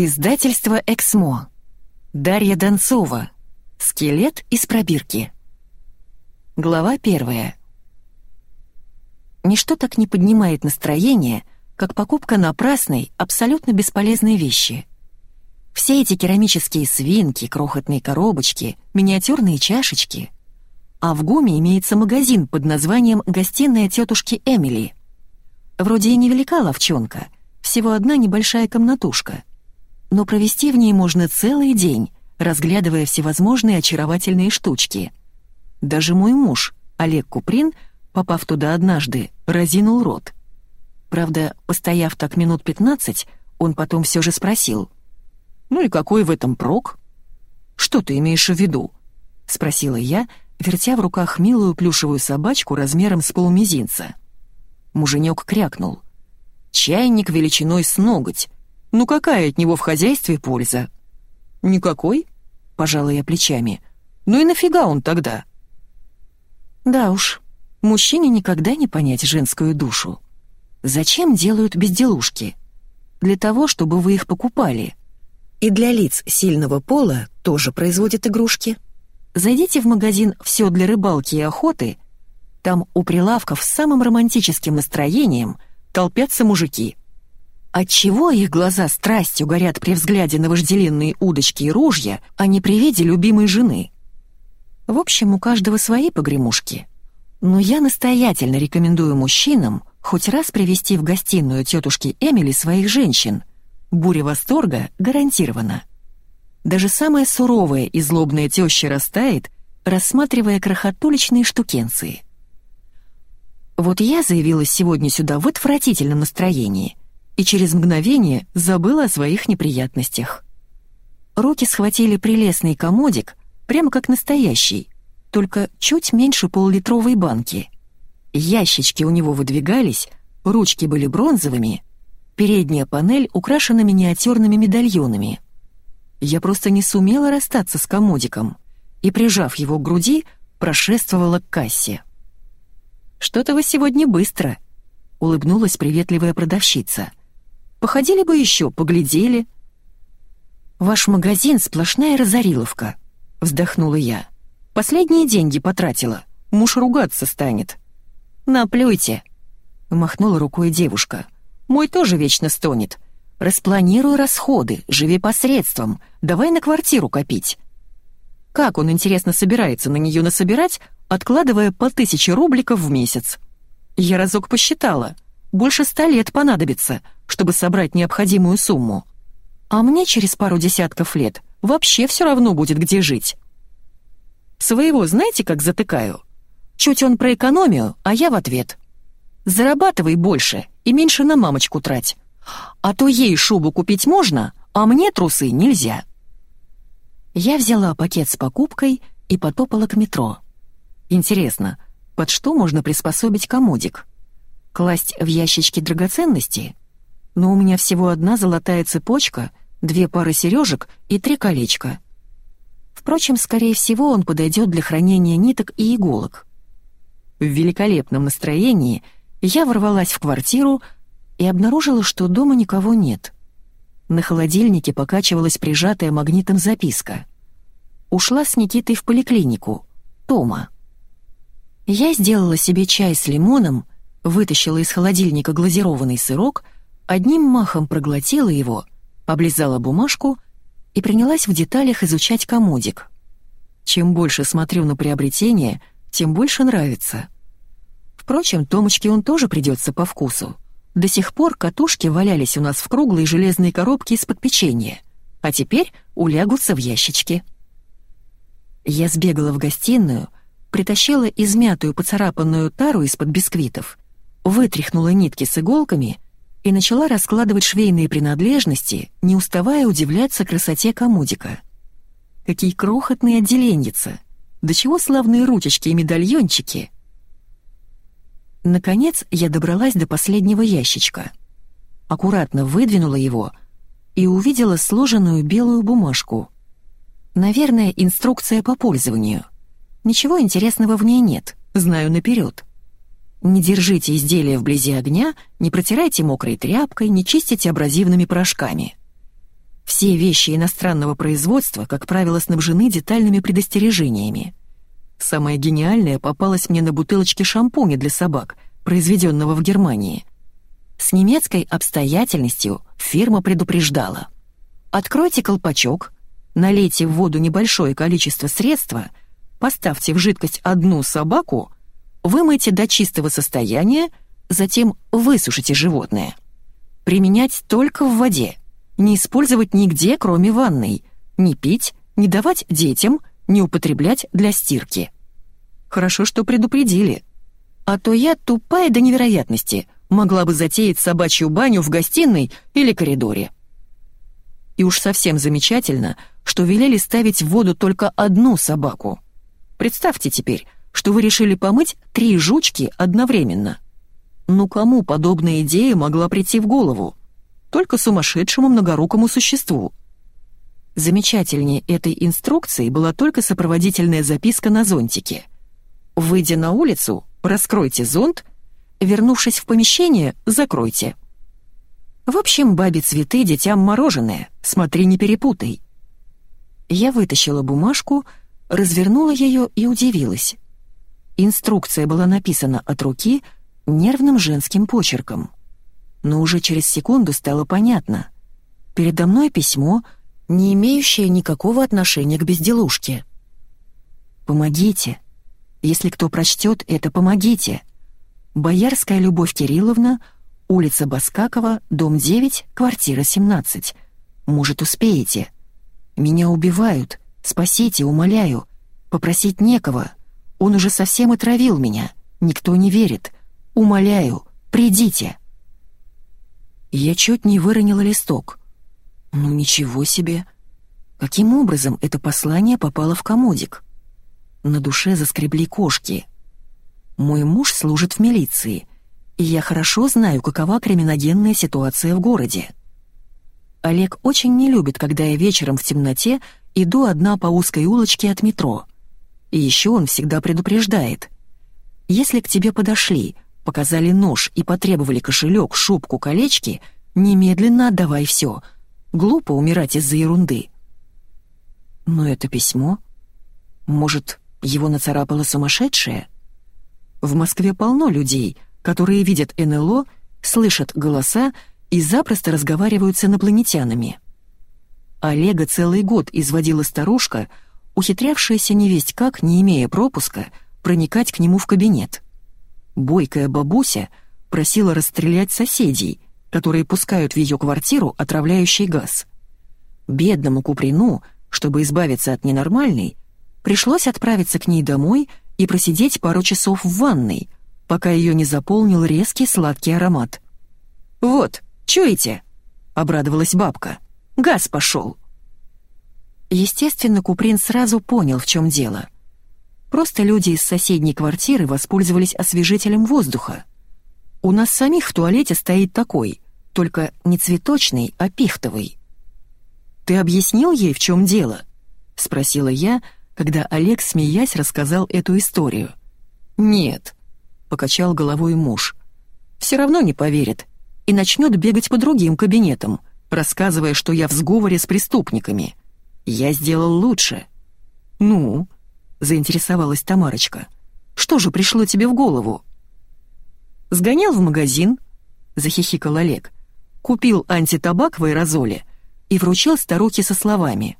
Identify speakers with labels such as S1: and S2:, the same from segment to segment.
S1: Издательство «Эксмо». Дарья Донцова. Скелет из пробирки. Глава первая. Ничто так не поднимает настроение, как покупка напрасной, абсолютно бесполезной вещи. Все эти керамические свинки, крохотные коробочки, миниатюрные чашечки. А в ГУМе имеется магазин под названием «Гостиная тетушки Эмили». Вроде и невелика ловчонка, всего одна небольшая комнатушка — но провести в ней можно целый день, разглядывая всевозможные очаровательные штучки. Даже мой муж, Олег Куприн, попав туда однажды, разинул рот. Правда, постояв так минут 15, он потом все же спросил. «Ну и какой в этом прок?» «Что ты имеешь в виду?» — спросила я, вертя в руках милую плюшевую собачку размером с полумизинца. Муженек крякнул. «Чайник величиной с ноготь, ну какая от него в хозяйстве польза? Никакой, пожала я плечами. Ну и нафига он тогда? Да уж, мужчине никогда не понять женскую душу. Зачем делают безделушки? Для того, чтобы вы их покупали. И для лиц сильного пола тоже производят игрушки. Зайдите в магазин «Все для рыбалки и охоты», там у прилавков с самым романтическим настроением толпятся мужики — Отчего их глаза страстью горят при взгляде на вожделенные удочки и ружья, а не при виде любимой жены? В общем, у каждого свои погремушки. Но я настоятельно рекомендую мужчинам хоть раз привести в гостиную тетушки Эмили своих женщин. Буря восторга гарантирована. Даже самая суровая и злобная теща растает, рассматривая крохотуличные штукенции. Вот я заявилась сегодня сюда в отвратительном настроении — и через мгновение забыла о своих неприятностях. Руки схватили прелестный комодик, прямо как настоящий, только чуть меньше поллитровой банки. Ящички у него выдвигались, ручки были бронзовыми, передняя панель украшена миниатюрными медальонами. Я просто не сумела расстаться с комодиком и, прижав его к груди, прошествовала к кассе. «Что-то вы сегодня быстро», — улыбнулась приветливая продавщица. Походили бы еще, поглядели». «Ваш магазин — сплошная разориловка», — вздохнула я. «Последние деньги потратила. Муж ругаться станет». «Наплюйте», — махнула рукой девушка. «Мой тоже вечно стонет. Распланируй расходы, живи посредством, давай на квартиру копить». Как он, интересно, собирается на нее насобирать, откладывая по тысяче рубликов в месяц? Я разок посчитала. Больше ста лет понадобится — чтобы собрать необходимую сумму. А мне через пару десятков лет вообще все равно будет где жить. Своего знаете, как затыкаю? Чуть он про экономию, а я в ответ. Зарабатывай больше и меньше на мамочку трать. А то ей шубу купить можно, а мне трусы нельзя. Я взяла пакет с покупкой и потопала к метро. Интересно, под что можно приспособить комодик? Класть в ящички драгоценности — но у меня всего одна золотая цепочка, две пары сережек и три колечка. Впрочем, скорее всего, он подойдет для хранения ниток и иголок. В великолепном настроении я ворвалась в квартиру и обнаружила, что дома никого нет. На холодильнике покачивалась прижатая магнитом записка. Ушла с Никитой в поликлинику. Тома. Я сделала себе чай с лимоном, вытащила из холодильника глазированный сырок — одним махом проглотила его, облизала бумажку и принялась в деталях изучать комодик. Чем больше смотрю на приобретение, тем больше нравится. Впрочем, Томочке он тоже придется по вкусу. До сих пор катушки валялись у нас в круглой железной коробке из-под печенья, а теперь улягутся в ящички. Я сбегала в гостиную, притащила измятую поцарапанную тару из-под бисквитов, вытряхнула нитки с иголками — и начала раскладывать швейные принадлежности, не уставая удивляться красоте комодика. Какие крохотные отделенницы! До чего славные ручечки и медальончики! Наконец я добралась до последнего ящичка. Аккуратно выдвинула его и увидела сложенную белую бумажку. Наверное, инструкция по пользованию. Ничего интересного в ней нет, знаю наперед. Не держите изделия вблизи огня, не протирайте мокрой тряпкой, не чистите абразивными порошками. Все вещи иностранного производства, как правило, снабжены детальными предостережениями. Самое гениальное попалось мне на бутылочке шампуня для собак, произведенного в Германии. С немецкой обстоятельностью фирма предупреждала. Откройте колпачок, налейте в воду небольшое количество средства, поставьте в жидкость одну собаку, вымойте до чистого состояния, затем высушите животное. Применять только в воде, не использовать нигде, кроме ванной, не пить, не давать детям, не употреблять для стирки. Хорошо, что предупредили. А то я тупая до невероятности, могла бы затеять собачью баню в гостиной или коридоре. И уж совсем замечательно, что велели ставить в воду только одну собаку. Представьте теперь, что вы решили помыть три жучки одновременно. Ну кому подобная идея могла прийти в голову? Только сумасшедшему многорукому существу. Замечательнее этой инструкции была только сопроводительная записка на зонтике. Выйдя на улицу, раскройте зонт, вернувшись в помещение, закройте. В общем, бабе цветы, детям мороженое, смотри, не перепутай. Я вытащила бумажку, развернула ее и удивилась. Инструкция была написана от руки нервным женским почерком. Но уже через секунду стало понятно. Передо мной письмо — не имеющая никакого отношения к безделушке. «Помогите. Если кто прочтет это, помогите. Боярская Любовь Кирилловна, улица Баскакова, дом 9, квартира 17. Может, успеете. Меня убивают. Спасите, умоляю. Попросить некого. Он уже совсем отравил меня. Никто не верит. Умоляю, придите». Я чуть не выронила листок. Ну ничего себе! Каким образом это послание попало в комодик? На душе заскребли кошки. Мой муж служит в милиции, и я хорошо знаю, какова криминогенная ситуация в городе. Олег очень не любит, когда я вечером в темноте иду одна по узкой улочке от метро. И еще он всегда предупреждает. Если к тебе подошли, показали нож и потребовали кошелек, шубку, колечки, немедленно отдавай все — Глупо умирать из-за ерунды. Но это письмо... Может, его нацарапала сумасшедшая? В Москве полно людей, которые видят НЛО, слышат голоса и запросто разговаривают с инопланетянами. Олега целый год изводила старушка, ухитрявшаяся невесть как, не имея пропуска, проникать к нему в кабинет. Бойкая бабуся просила расстрелять соседей, которые пускают в ее квартиру отравляющий газ. Бедному Куприну, чтобы избавиться от ненормальной, пришлось отправиться к ней домой и просидеть пару часов в ванной, пока ее не заполнил резкий сладкий аромат. «Вот, чуете?» — обрадовалась бабка. «Газ пошел!» Естественно, Куприн сразу понял, в чем дело. Просто люди из соседней квартиры воспользовались освежителем воздуха. У нас самих в туалете стоит такой, только не цветочный, а пихтовый. «Ты объяснил ей, в чем дело?» — спросила я, когда Олег, смеясь, рассказал эту историю. «Нет», — покачал головой муж. «Все равно не поверит и начнет бегать по другим кабинетам, рассказывая, что я в сговоре с преступниками. Я сделал лучше». «Ну?» — заинтересовалась Тамарочка. «Что же пришло тебе в голову?» «Сгонял в магазин», — захихикал Олег. «Купил антитабак в аэрозоле и вручил старухе со словами.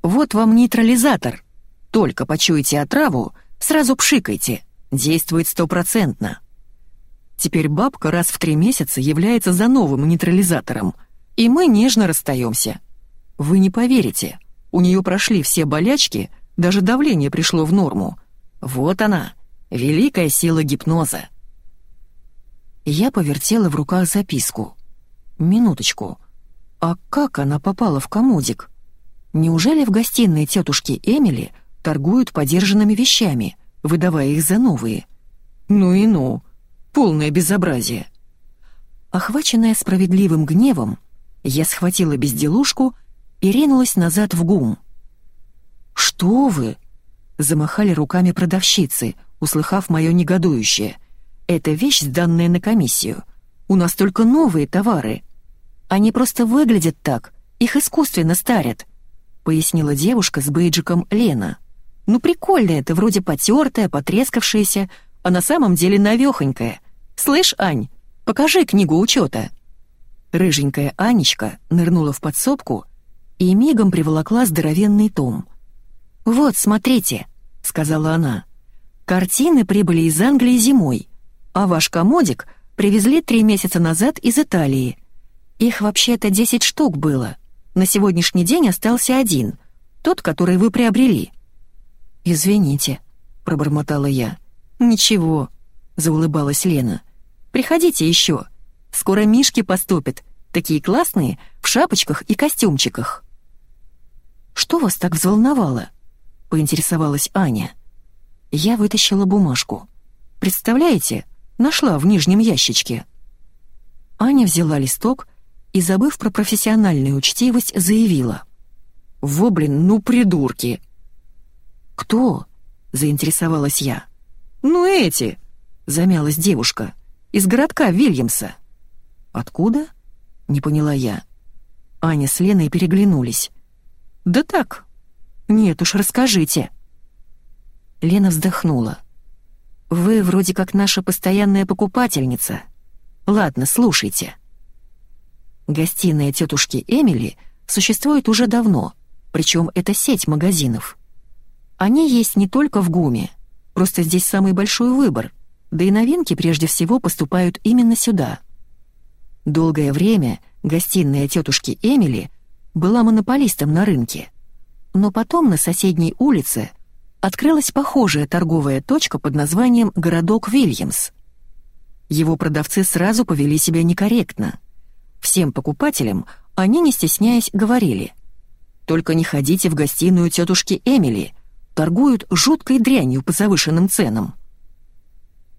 S1: «Вот вам нейтрализатор. Только почуете отраву, сразу пшикайте. Действует стопроцентно». Теперь бабка раз в три месяца является за новым нейтрализатором, и мы нежно расстаемся. Вы не поверите, у нее прошли все болячки, даже давление пришло в норму. Вот она, великая сила гипноза. Я повертела в руках записку. Минуточку. А как она попала в комодик? Неужели в гостиной тетушки Эмили торгуют подержанными вещами, выдавая их за новые? Ну и ну. Полное безобразие. Охваченная справедливым гневом, я схватила безделушку и ринулась назад в гум. «Что вы?» — замахали руками продавщицы, услыхав мое негодующее. Это вещь, сданная на комиссию. У нас только новые товары. Они просто выглядят так, Их искусственно старят», — пояснила девушка с бейджиком Лена. «Ну прикольно это, вроде потертая, потрескавшаяся, а на самом деле навехонькая. Слышь, Ань, покажи книгу учета». Рыженькая Анечка нырнула в подсобку и мигом приволокла здоровенный том. «Вот, смотрите», — сказала она. «Картины прибыли из Англии зимой, а ваш комодик привезли три месяца назад из Италии. Их вообще-то 10 штук было. На сегодняшний день остался один, тот, который вы приобрели». «Извините», — пробормотала я. «Ничего», — заулыбалась Лена. «Приходите еще. Скоро мишки поступят, такие классные, в шапочках и костюмчиках». «Что вас так взволновало?» — поинтересовалась Аня. Я вытащила бумажку. «Представляете, нашла в нижнем ящичке». Аня взяла листок и, забыв про профессиональную учтивость, заявила. «Во, блин, ну придурки!» «Кто?» — заинтересовалась я. «Ну эти!» — замялась девушка. «Из городка Вильямса». «Откуда?» — не поняла я. Аня с Леной переглянулись. «Да так. Нет уж, расскажите». Лена вздохнула. «Вы вроде как наша постоянная покупательница. Ладно, слушайте». Гостиная тетушки Эмили существует уже давно, причем это сеть магазинов. Они есть не только в ГУМе, просто здесь самый большой выбор, да и новинки прежде всего поступают именно сюда. Долгое время гостиная тетушки Эмили — была монополистом на рынке. Но потом на соседней улице открылась похожая торговая точка под названием «Городок Вильямс». Его продавцы сразу повели себя некорректно. Всем покупателям они, не стесняясь, говорили «Только не ходите в гостиную тетушки Эмили, торгуют жуткой дрянью по завышенным ценам».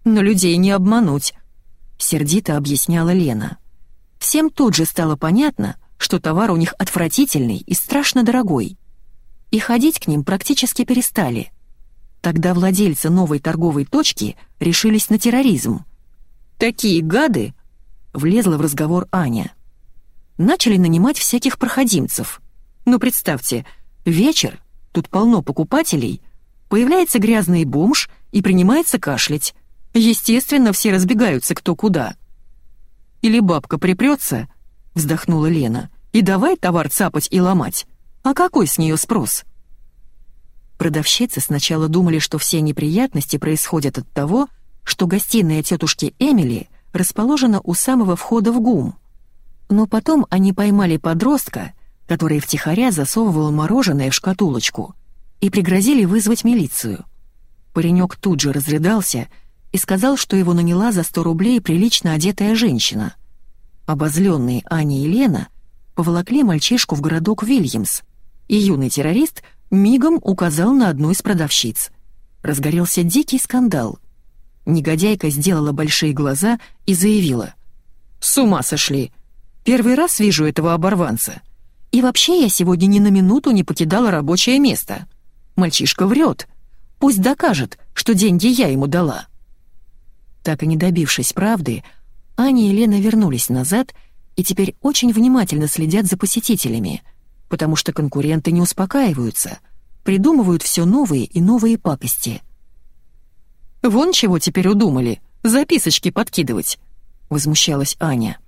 S1: «Но людей не обмануть», — сердито объясняла Лена. Всем тут же стало понятно, что товар у них отвратительный и страшно дорогой. И ходить к ним практически перестали. Тогда владельцы новой торговой точки решились на терроризм. «Такие гады!» — влезла в разговор Аня. Начали нанимать всяких проходимцев. Ну, представьте, вечер, тут полно покупателей, появляется грязный бомж и принимается кашлять. Естественно, все разбегаются кто куда. Или бабка припрется, вздохнула Лена, и давай товар цапать и ломать. А какой с нее спрос? Продавщицы сначала думали, что все неприятности происходят от того, что гостиная тетушки Эмили расположена у самого входа в ГУМ. Но потом они поймали подростка, который втихаря засовывал мороженое в шкатулочку, и пригрозили вызвать милицию. Паренек тут же разрыдался и сказал, что его наняла за 100 рублей прилично одетая женщина. Обозленные Аня и Лена поволокли мальчишку в городок Вильямс, и юный террорист мигом указал на одну из продавщиц. Разгорелся дикий скандал. Негодяйка сделала большие глаза и заявила. «С ума сошли! Первый раз вижу этого оборванца. И вообще я сегодня ни на минуту не покидала рабочее место. Мальчишка врет. Пусть докажет, что деньги я ему дала». Так и не добившись правды, Аня и Лена вернулись назад и теперь очень внимательно следят за посетителями, потому что конкуренты не успокаиваются, придумывают все новые и новые пакости. «Вон чего теперь удумали, записочки подкидывать», — возмущалась Аня.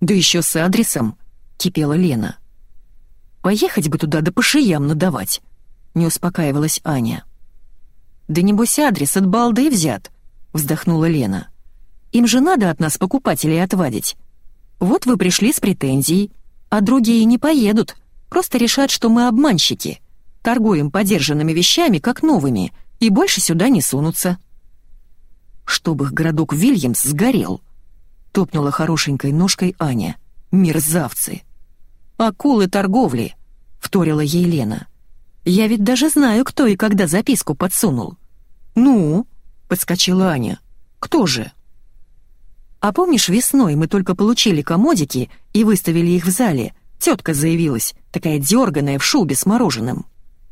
S1: «Да еще с адресом», — кипела Лена. «Поехать бы туда да по шиям надавать», — не успокаивалась Аня. «Да небось адрес от балды взят», — вздохнула Лена. «Им же надо от нас покупателей отвадить. Вот вы пришли с претензией, а другие не поедут, просто решат, что мы обманщики, торгуем подержанными вещами, как новыми, и больше сюда не сунутся». «Чтобы их городок Вильямс сгорел», — топнула хорошенькой ножкой Аня. «Мерзавцы!» «Акулы торговли», — вторила ей Лена. «Я ведь даже знаю, кто и когда записку подсунул». «Ну?» — подскочила Аня. «Кто же?» А помнишь, весной мы только получили комодики и выставили их в зале? Тетка заявилась, такая дерганая в шубе с мороженым.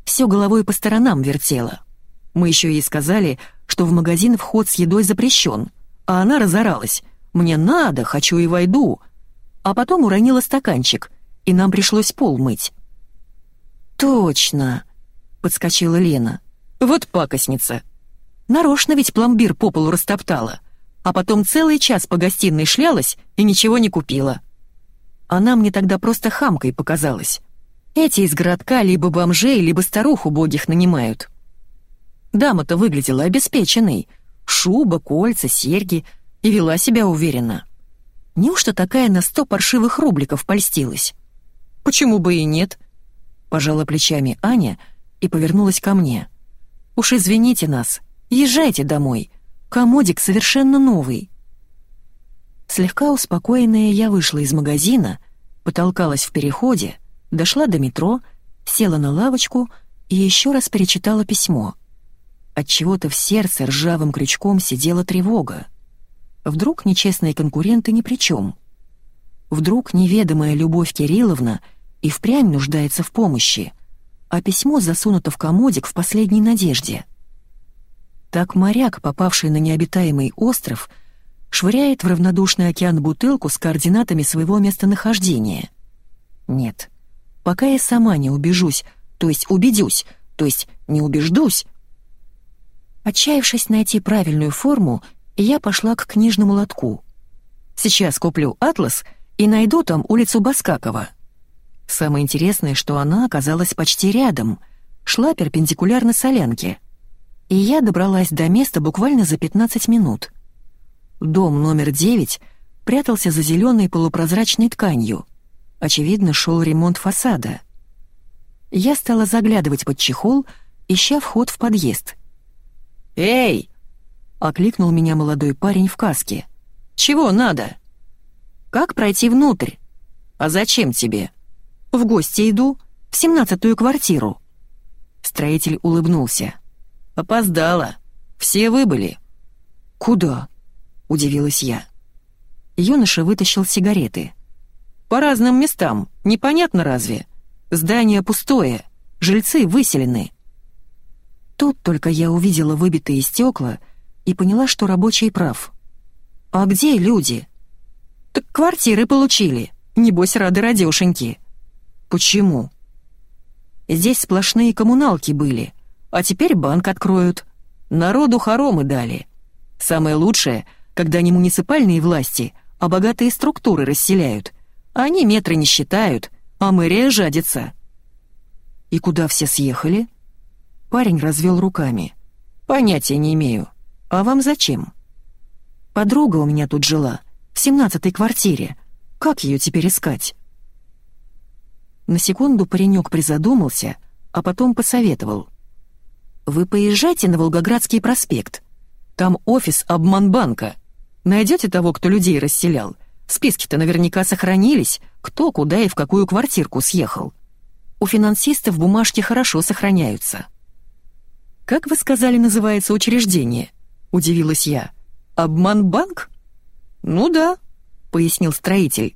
S1: Все головой по сторонам вертела. Мы еще ей сказали, что в магазин вход с едой запрещен, а она разоралась. «Мне надо, хочу и войду». А потом уронила стаканчик, и нам пришлось пол мыть». «Точно!» — подскочила Лена. «Вот пакостница! Нарочно ведь пломбир по полу растоптала, а потом целый час по гостиной шлялась и ничего не купила. Она мне тогда просто хамкой показалась. Эти из городка либо бомжей, либо старух убогих нанимают. Дама-то выглядела обеспеченной. Шуба, кольца, серьги. И вела себя уверенно. Неужто такая на сто паршивых рубликов польстилась? Почему бы и нет? Пожала плечами Аня и повернулась ко мне. Уж извините нас, езжайте домой. Комодик совершенно новый. Слегка успокоенная я вышла из магазина, потолкалась в переходе, дошла до метро, села на лавочку и еще раз перечитала письмо. От чего-то в сердце ржавым крючком сидела тревога. Вдруг нечестные конкуренты ни при чем. Вдруг неведомая Любовь Кирилловна и впрямь нуждается в помощи, а письмо засунуто в комодик в последней надежде. Так моряк, попавший на необитаемый остров, швыряет в равнодушный океан бутылку с координатами своего местонахождения. Нет, пока я сама не убежусь, то есть убедюсь, то есть не убеждусь. Отчаявшись найти правильную форму, я пошла к книжному лотку. Сейчас куплю «Атлас» и найду там улицу Баскакова. Самое интересное, что она оказалась почти рядом, шла перпендикулярно солянке. И я добралась до места буквально за 15 минут. Дом номер 9 прятался за зеленой полупрозрачной тканью. Очевидно, шел ремонт фасада. Я стала заглядывать под чехол, ища вход в подъезд. «Эй!» — окликнул меня молодой парень в каске. «Чего надо?» «Как пройти внутрь?» «А зачем тебе?» «В гости иду, в семнадцатую квартиру». Строитель улыбнулся. «Опоздала. Все выбыли». «Куда?» — удивилась я. Юноша вытащил сигареты. «По разным местам, непонятно разве? Здание пустое, жильцы выселены». Тут только я увидела выбитые стекла и поняла, что рабочий прав. «А где люди?» «Так квартиры получили. Небось, рады радешеньки». «Почему?» «Здесь сплошные коммуналки были, а теперь банк откроют. Народу хоромы дали. Самое лучшее, когда не муниципальные власти, а богатые структуры расселяют. Они метры не считают, а мэрия жадится». «И куда все съехали?» Парень развел руками. «Понятия не имею. А вам зачем?» «Подруга у меня тут жила, в семнадцатой квартире. Как ее теперь искать?» На секунду паренек призадумался, а потом посоветовал. «Вы поезжайте на Волгоградский проспект. Там офис обманбанка. Найдете того, кто людей расселял. Списки-то наверняка сохранились, кто куда и в какую квартирку съехал. У финансистов бумажки хорошо сохраняются». «Как вы сказали, называется учреждение?» — удивилась я. «Обманбанк?» «Ну да», — пояснил строитель.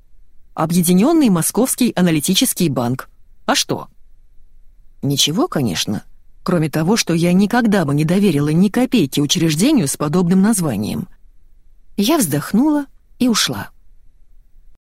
S1: «Объединенный Московский аналитический банк. А что?» «Ничего, конечно, кроме того, что я никогда бы не доверила ни копейки учреждению с подобным названием». Я вздохнула и ушла.